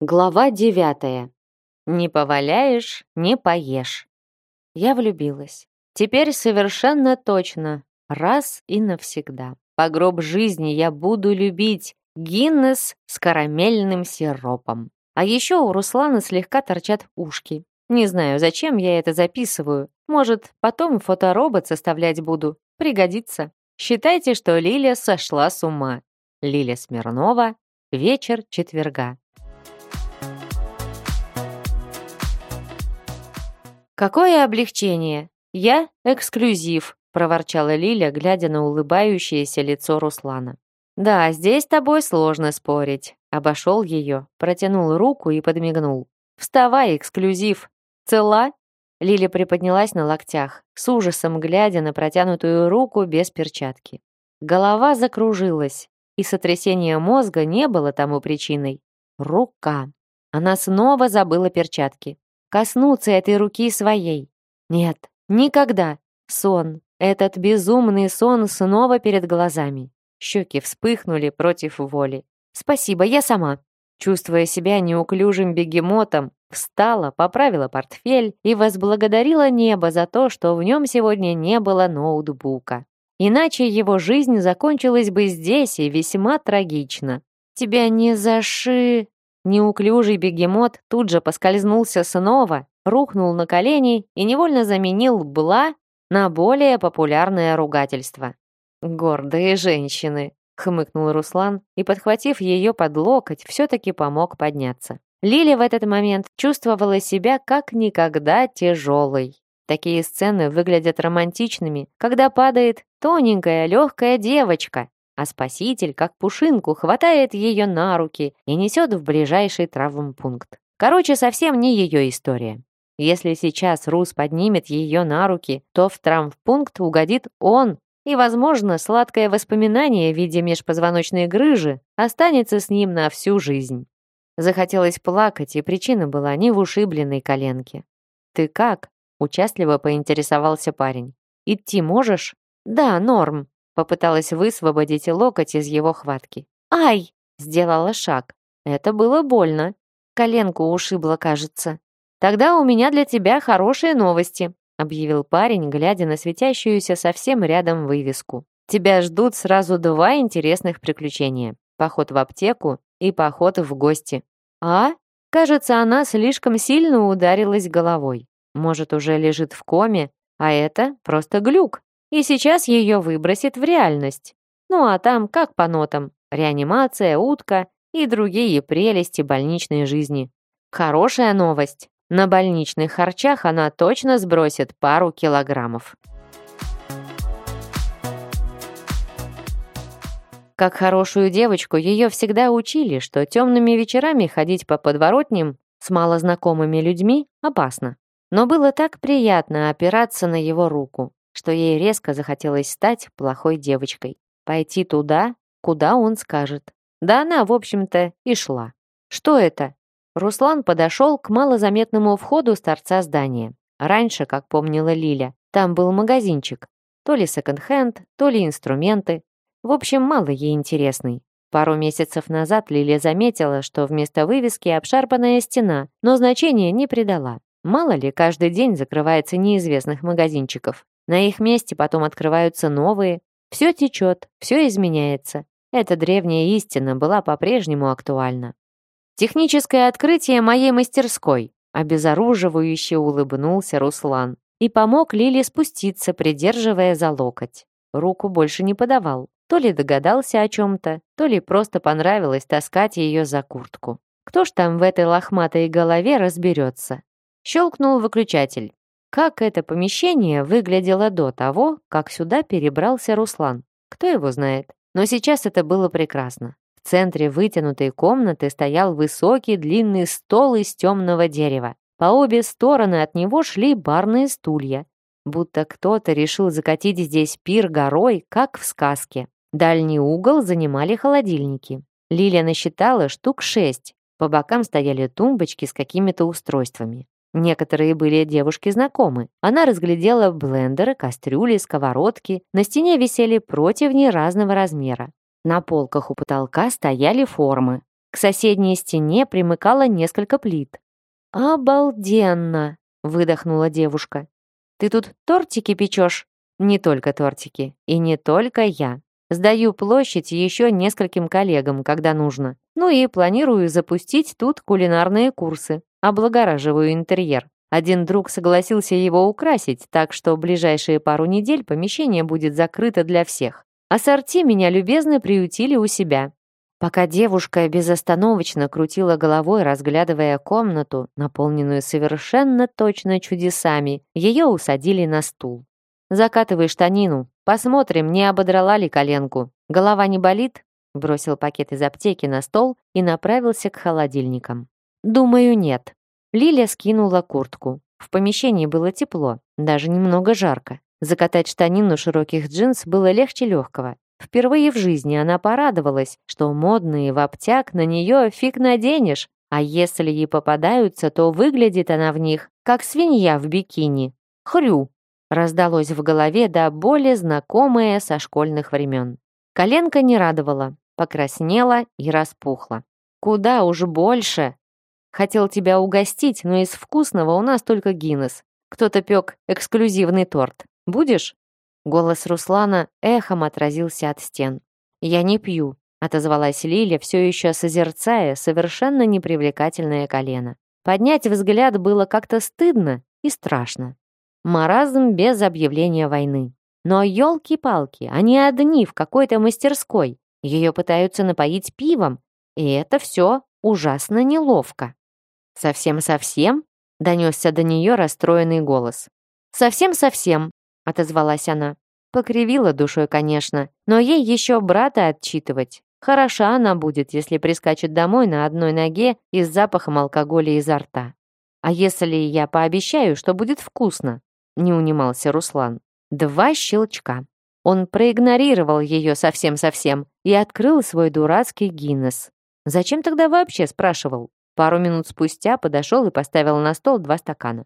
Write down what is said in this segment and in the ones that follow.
Глава девятая. Не поваляешь, не поешь. Я влюбилась. Теперь совершенно точно. Раз и навсегда. По гроб жизни я буду любить Гиннес с карамельным сиропом. А еще у Руслана слегка торчат ушки. Не знаю, зачем я это записываю. Может, потом фоторобот составлять буду. Пригодится. Считайте, что Лиля сошла с ума. Лиля Смирнова. Вечер четверга. «Какое облегчение! Я эксклюзив!» — проворчала Лиля, глядя на улыбающееся лицо Руслана. «Да, здесь тобой сложно спорить». Обошел ее, протянул руку и подмигнул. «Вставай, эксклюзив! Цела?» Лиля приподнялась на локтях, с ужасом глядя на протянутую руку без перчатки. Голова закружилась, и сотрясение мозга не было тому причиной. Рука. Она снова забыла перчатки коснуться этой руки своей. Нет, никогда. Сон, этот безумный сон снова перед глазами. Щеки вспыхнули против воли. «Спасибо, я сама». Чувствуя себя неуклюжим бегемотом, встала, поправила портфель и возблагодарила небо за то, что в нем сегодня не было ноутбука. Иначе его жизнь закончилась бы здесь и весьма трагично. «Тебя не заши...» Неуклюжий бегемот тут же поскользнулся снова, рухнул на колени и невольно заменил «бла» на более популярное ругательство. «Гордые женщины», — хмыкнул Руслан и, подхватив ее под локоть, все-таки помог подняться. Лиля в этот момент чувствовала себя как никогда тяжелой. Такие сцены выглядят романтичными, когда падает тоненькая легкая девочка, а спаситель, как пушинку, хватает ее на руки и несет в ближайший травмпункт. Короче, совсем не ее история. Если сейчас Рус поднимет ее на руки, то в травмпункт угодит он, и, возможно, сладкое воспоминание в виде межпозвоночной грыжи останется с ним на всю жизнь. Захотелось плакать, и причина была не в ушибленной коленке. «Ты как?» — участливо поинтересовался парень. «Идти можешь?» «Да, норм», Попыталась высвободить локоть из его хватки. «Ай!» — сделала шаг. Это было больно. Коленку ушибло, кажется. «Тогда у меня для тебя хорошие новости», — объявил парень, глядя на светящуюся совсем рядом вывеску. «Тебя ждут сразу два интересных приключения. Поход в аптеку и поход в гости». «А?» Кажется, она слишком сильно ударилась головой. Может, уже лежит в коме, а это просто глюк и сейчас ее выбросит в реальность. Ну а там как по нотам, реанимация, утка и другие прелести больничной жизни. Хорошая новость. На больничных харчах она точно сбросит пару килограммов. Как хорошую девочку, ее всегда учили, что темными вечерами ходить по подворотням с малознакомыми людьми опасно. Но было так приятно опираться на его руку, что ей резко захотелось стать плохой девочкой. Пойти туда, куда он скажет. Да она, в общем-то, и шла. Что это? Руслан подошел к малозаметному входу с торца здания. Раньше, как помнила Лиля, там был магазинчик. То ли секонд-хенд, то ли инструменты. В общем, мало ей интересный. Пару месяцев назад Лиля заметила, что вместо вывески обшарпанная стена, но значения не придала. Мало ли, каждый день закрывается неизвестных магазинчиков. На их месте потом открываются новые. Все течет, все изменяется. Эта древняя истина была по-прежнему актуальна. Техническое открытие моей мастерской, обезоруживающе улыбнулся Руслан и помог Лиле спуститься, придерживая за локоть. Руку больше не подавал. То ли догадался о чем-то, то ли просто понравилось таскать ее за куртку. Кто ж там в этой лохматой голове разберется? Щелкнул выключатель. Как это помещение выглядело до того, как сюда перебрался Руслан? Кто его знает? Но сейчас это было прекрасно. В центре вытянутой комнаты стоял высокий длинный стол из темного дерева. По обе стороны от него шли барные стулья. Будто кто-то решил закатить здесь пир горой, как в сказке. Дальний угол занимали холодильники. Лилия насчитала штук шесть. По бокам стояли тумбочки с какими-то устройствами. Некоторые были девушки знакомы. Она разглядела блендеры, кастрюли, сковородки. На стене висели противни разного размера. На полках у потолка стояли формы. К соседней стене примыкало несколько плит. «Обалденно!» — выдохнула девушка. «Ты тут тортики печешь?» «Не только тортики. И не только я. Сдаю площадь еще нескольким коллегам, когда нужно. Ну и планирую запустить тут кулинарные курсы. Облагораживаю интерьер. Один друг согласился его украсить, так что ближайшие пару недель помещение будет закрыто для всех. Ассорти меня любезно приютили у себя. Пока девушка безостановочно крутила головой, разглядывая комнату, наполненную совершенно точно чудесами, ее усадили на стул. «Закатывай штанину, посмотрим, не ободрала ли коленку. Голова не болит?» Бросил пакет из аптеки на стол и направился к холодильникам. «Думаю, нет». Лиля скинула куртку. В помещении было тепло, даже немного жарко. Закатать штанину широких джинс было легче легкого. Впервые в жизни она порадовалась, что модные в обтяг на нее фиг наденешь, а если ей попадаются, то выглядит она в них, как свинья в бикини. Хрю! Раздалось в голове до боли знакомое со школьных времен. Коленка не радовала, покраснела и распухла. Куда уж больше, Хотел тебя угостить, но из вкусного у нас только Гиннес. Кто-то пек эксклюзивный торт. Будешь?» Голос Руслана эхом отразился от стен. «Я не пью», — отозвалась Лиля, все еще созерцая совершенно непривлекательное колено. Поднять взгляд было как-то стыдно и страшно. Маразм без объявления войны. Но елки-палки, они одни в какой-то мастерской. Ее пытаются напоить пивом, и это все ужасно неловко. «Совсем-совсем?» — донесся до нее расстроенный голос. «Совсем-совсем», — отозвалась она. Покривила душой, конечно, но ей еще брата отчитывать. Хороша она будет, если прискачет домой на одной ноге и с запахом алкоголя изо рта. «А если я пообещаю, что будет вкусно?» — не унимался Руслан. Два щелчка. Он проигнорировал ее совсем-совсем и открыл свой дурацкий Гиннес. Зачем тогда вообще спрашивал? Пару минут спустя подошел и поставил на стол два стакана.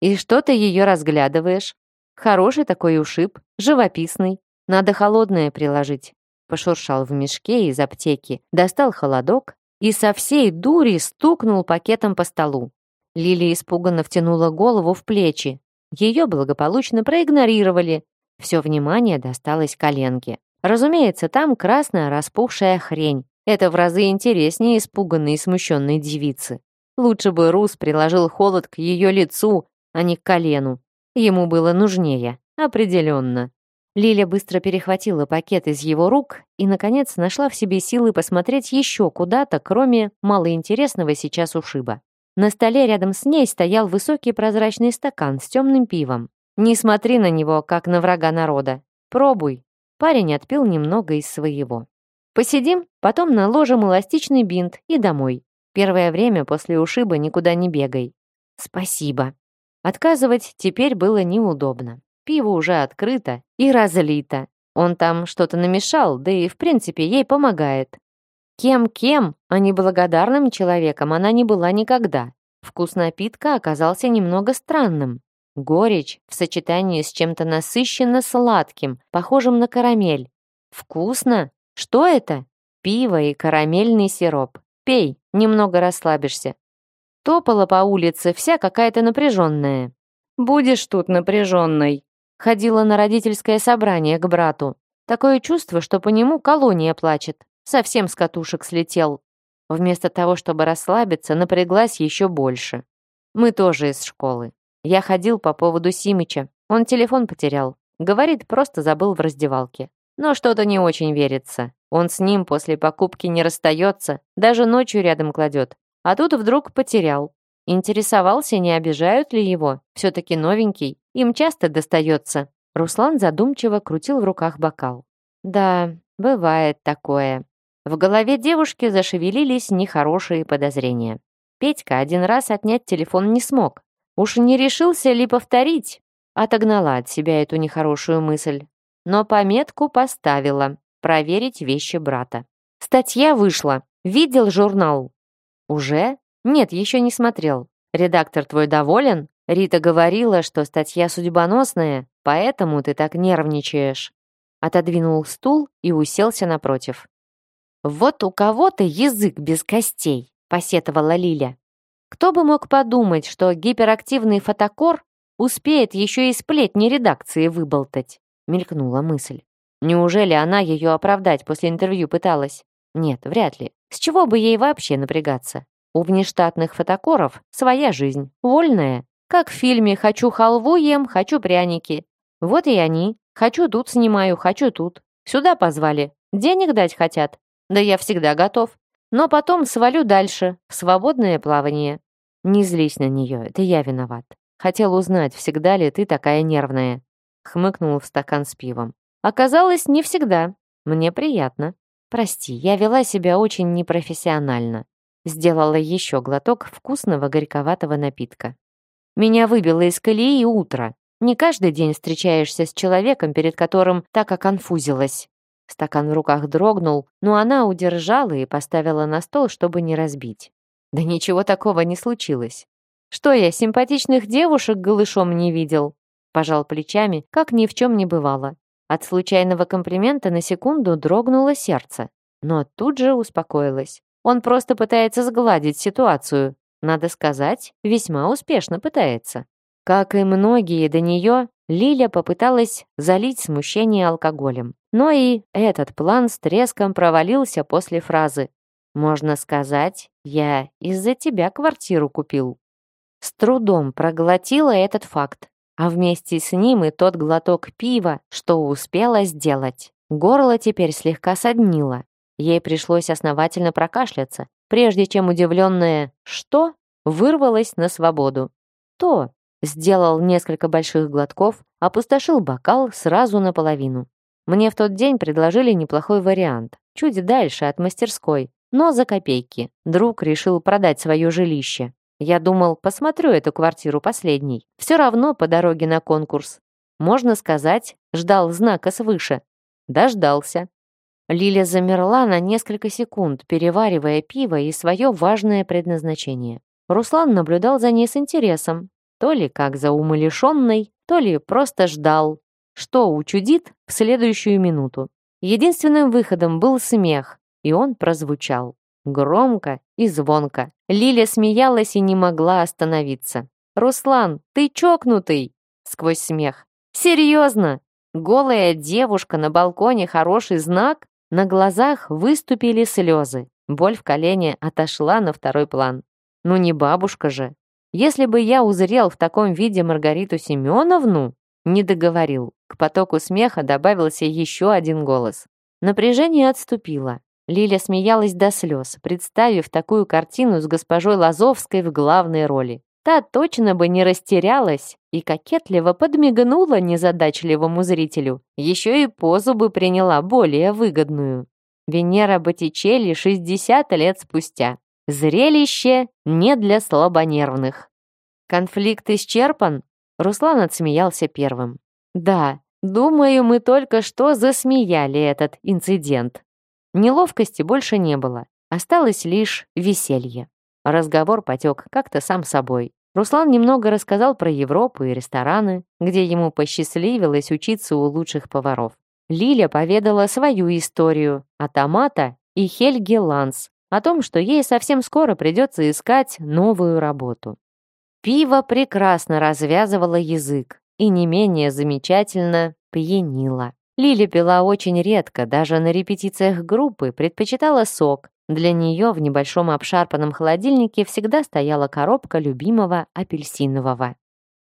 «И что ты ее разглядываешь? Хороший такой ушиб, живописный. Надо холодное приложить». Пошуршал в мешке из аптеки, достал холодок и со всей дури стукнул пакетом по столу. Лилия испуганно втянула голову в плечи. Ее благополучно проигнорировали. Все внимание досталось коленке. Разумеется, там красная распухшая хрень, это в разы интереснее испуганной и смущенной девицы. Лучше бы Рус приложил холод к ее лицу, а не к колену. Ему было нужнее, определенно. Лиля быстро перехватила пакет из его рук и, наконец, нашла в себе силы посмотреть еще куда-то, кроме малоинтересного сейчас ушиба. На столе рядом с ней стоял высокий прозрачный стакан с темным пивом. Не смотри на него, как на врага народа. Пробуй. Парень отпил немного из своего. Посидим, потом наложим эластичный бинт и домой. Первое время после ушиба никуда не бегай. Спасибо. Отказывать теперь было неудобно. Пиво уже открыто и разлито. Он там что-то намешал, да и в принципе ей помогает. Кем-кем, а не благодарным человеком она не была никогда. Вкус напитка оказался немного странным. Горечь в сочетании с чем-то насыщенно сладким, похожим на карамель. Вкусно, что это? Пиво и карамельный сироп. Пей, немного расслабишься. Топала по улице, вся какая-то напряженная. Будешь тут напряженной. Ходила на родительское собрание к брату. Такое чувство, что по нему колония плачет. Совсем с катушек слетел. Вместо того, чтобы расслабиться, напряглась еще больше. Мы тоже из школы. Я ходил по поводу Симыча. Он телефон потерял. Говорит, просто забыл в раздевалке. Но что-то не очень верится. Он с ним после покупки не расстается, даже ночью рядом кладет. А тут вдруг потерял. Интересовался, не обижают ли его. Все-таки новенький. Им часто достается. Руслан задумчиво крутил в руках бокал. Да, бывает такое. В голове девушки зашевелились нехорошие подозрения. Петька один раз отнять телефон не смог. Уж не решился ли повторить? Отогнала от себя эту нехорошую мысль но пометку поставила «Проверить вещи брата». Статья вышла. Видел журнал? Уже? Нет, еще не смотрел. Редактор твой доволен? Рита говорила, что статья судьбоносная, поэтому ты так нервничаешь. Отодвинул стул и уселся напротив. Вот у кого-то язык без костей, посетовала Лиля. Кто бы мог подумать, что гиперактивный фотокор успеет еще и сплетни редакции выболтать, мелькнула мысль. Неужели она ее оправдать после интервью пыталась? Нет, вряд ли. С чего бы ей вообще напрягаться? У внештатных фотокоров своя жизнь, вольная. Как в фильме «Хочу халву ем, хочу пряники». Вот и они. Хочу тут снимаю, хочу тут. Сюда позвали. Денег дать хотят. Да я всегда готов. Но потом свалю дальше, в свободное плавание. Не злись на нее, это я виноват. Хотел узнать, всегда ли ты такая нервная. Хмыкнул в стакан с пивом. Оказалось, не всегда. Мне приятно. Прости, я вела себя очень непрофессионально. Сделала еще глоток вкусного горьковатого напитка. Меня выбило из колеи утро. Не каждый день встречаешься с человеком, перед которым так оконфузилась. Стакан в руках дрогнул, но она удержала и поставила на стол, чтобы не разбить. Да ничего такого не случилось. Что я, симпатичных девушек голышом не видел? Пожал плечами, как ни в чем не бывало. От случайного комплимента на секунду дрогнуло сердце, но тут же успокоилось. Он просто пытается сгладить ситуацию. Надо сказать, весьма успешно пытается. Как и многие до нее, Лиля попыталась залить смущение алкоголем. Но и этот план с треском провалился после фразы «Можно сказать, я из-за тебя квартиру купил». С трудом проглотила этот факт, а вместе с ним и тот глоток пива, что успела сделать. Горло теперь слегка соднило. Ей пришлось основательно прокашляться, прежде чем удивленное «что» вырвалось на свободу. «То» сделал несколько больших глотков, опустошил бокал сразу наполовину. Мне в тот день предложили неплохой вариант, чуть дальше от мастерской, но за копейки. Друг решил продать свое жилище. Я думал, посмотрю эту квартиру последней. Все равно по дороге на конкурс. Можно сказать, ждал знака свыше. Дождался. Лиля замерла на несколько секунд, переваривая пиво и свое важное предназначение. Руслан наблюдал за ней с интересом, то ли как за умалишенной, то ли просто ждал, что учудит в следующую минуту. Единственным выходом был смех, и он прозвучал. Громко и звонко. Лиля смеялась и не могла остановиться. «Руслан, ты чокнутый!» Сквозь смех. «Серьезно? Голая девушка на балконе хороший знак?» На глазах выступили слезы. Боль в колене отошла на второй план. Ну не бабушка же. Если бы я узрел в таком виде Маргариту Семеновну, не договорил. К потоку смеха добавился еще один голос. Напряжение отступило. Лиля смеялась до слез, представив такую картину с госпожой Лазовской в главной роли. Та точно бы не растерялась и кокетливо подмигнула незадачливому зрителю. Еще и позу бы приняла более выгодную. Венера Боттичелли 60 лет спустя. Зрелище не для слабонервных. Конфликт исчерпан? Руслан отсмеялся первым. Да, думаю, мы только что засмеяли этот инцидент. Неловкости больше не было. Осталось лишь веселье. Разговор потек как-то сам собой. Руслан немного рассказал про Европу и рестораны, где ему посчастливилось учиться у лучших поваров. Лиля поведала свою историю о Томата и Хельге Ланс, о том, что ей совсем скоро придется искать новую работу. Пиво прекрасно развязывало язык и не менее замечательно пьянило. Лили пила очень редко, даже на репетициях группы предпочитала сок. Для нее в небольшом обшарпанном холодильнике всегда стояла коробка любимого апельсинового.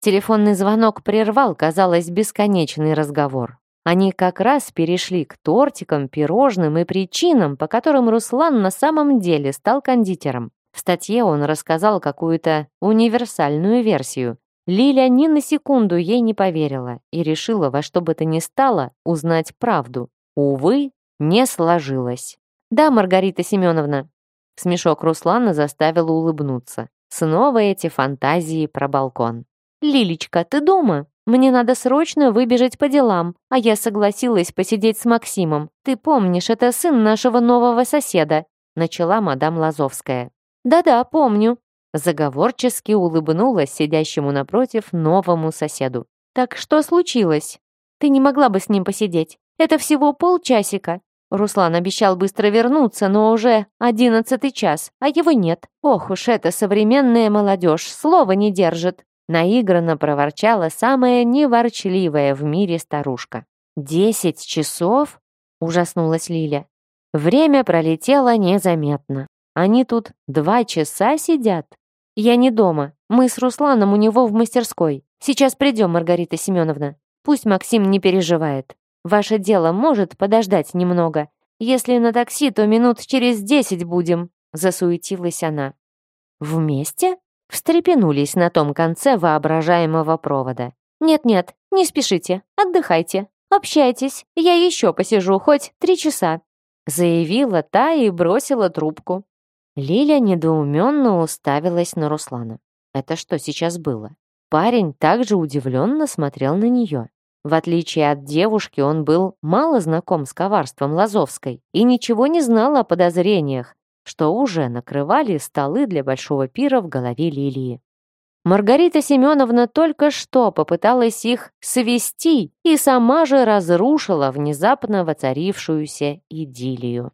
Телефонный звонок прервал, казалось, бесконечный разговор. Они как раз перешли к тортикам, пирожным и причинам, по которым Руслан на самом деле стал кондитером. В статье он рассказал какую-то универсальную версию. Лиля ни на секунду ей не поверила и решила во что бы то ни стало узнать правду. Увы, не сложилось. «Да, Маргарита Семеновна». Смешок Руслана заставил улыбнуться. Снова эти фантазии про балкон. «Лилечка, ты дома?» Мне надо срочно выбежать по делам, а я согласилась посидеть с Максимом. Ты помнишь, это сын нашего нового соседа», начала мадам Лазовская. «Да-да, помню», заговорчески улыбнулась сидящему напротив новому соседу. «Так что случилось? Ты не могла бы с ним посидеть? Это всего полчасика. Руслан обещал быстро вернуться, но уже одиннадцатый час, а его нет. Ох уж эта современная молодежь, слова не держит. Наигранно проворчала самая неворчливая в мире старушка. «Десять часов?» — ужаснулась Лиля. Время пролетело незаметно. Они тут два часа сидят. Я не дома. Мы с Русланом у него в мастерской. Сейчас придем, Маргарита Семеновна. Пусть Максим не переживает. Ваше дело может подождать немного. Если на такси, то минут через десять будем», — засуетилась она. «Вместе?» — встрепенулись на том конце воображаемого провода. «Нет-нет, не спешите, отдыхайте, общайтесь, я еще посижу хоть три часа», — заявила та и бросила трубку. Лиля недоуменно уставилась на Руслана. Это что сейчас было? Парень также удивленно смотрел на нее. В отличие от девушки, он был мало знаком с коварством Лазовской и ничего не знал о подозрениях, что уже накрывали столы для большого пира в голове Лилии. Маргарита Семеновна только что попыталась их свести и сама же разрушила внезапно воцарившуюся идиллию.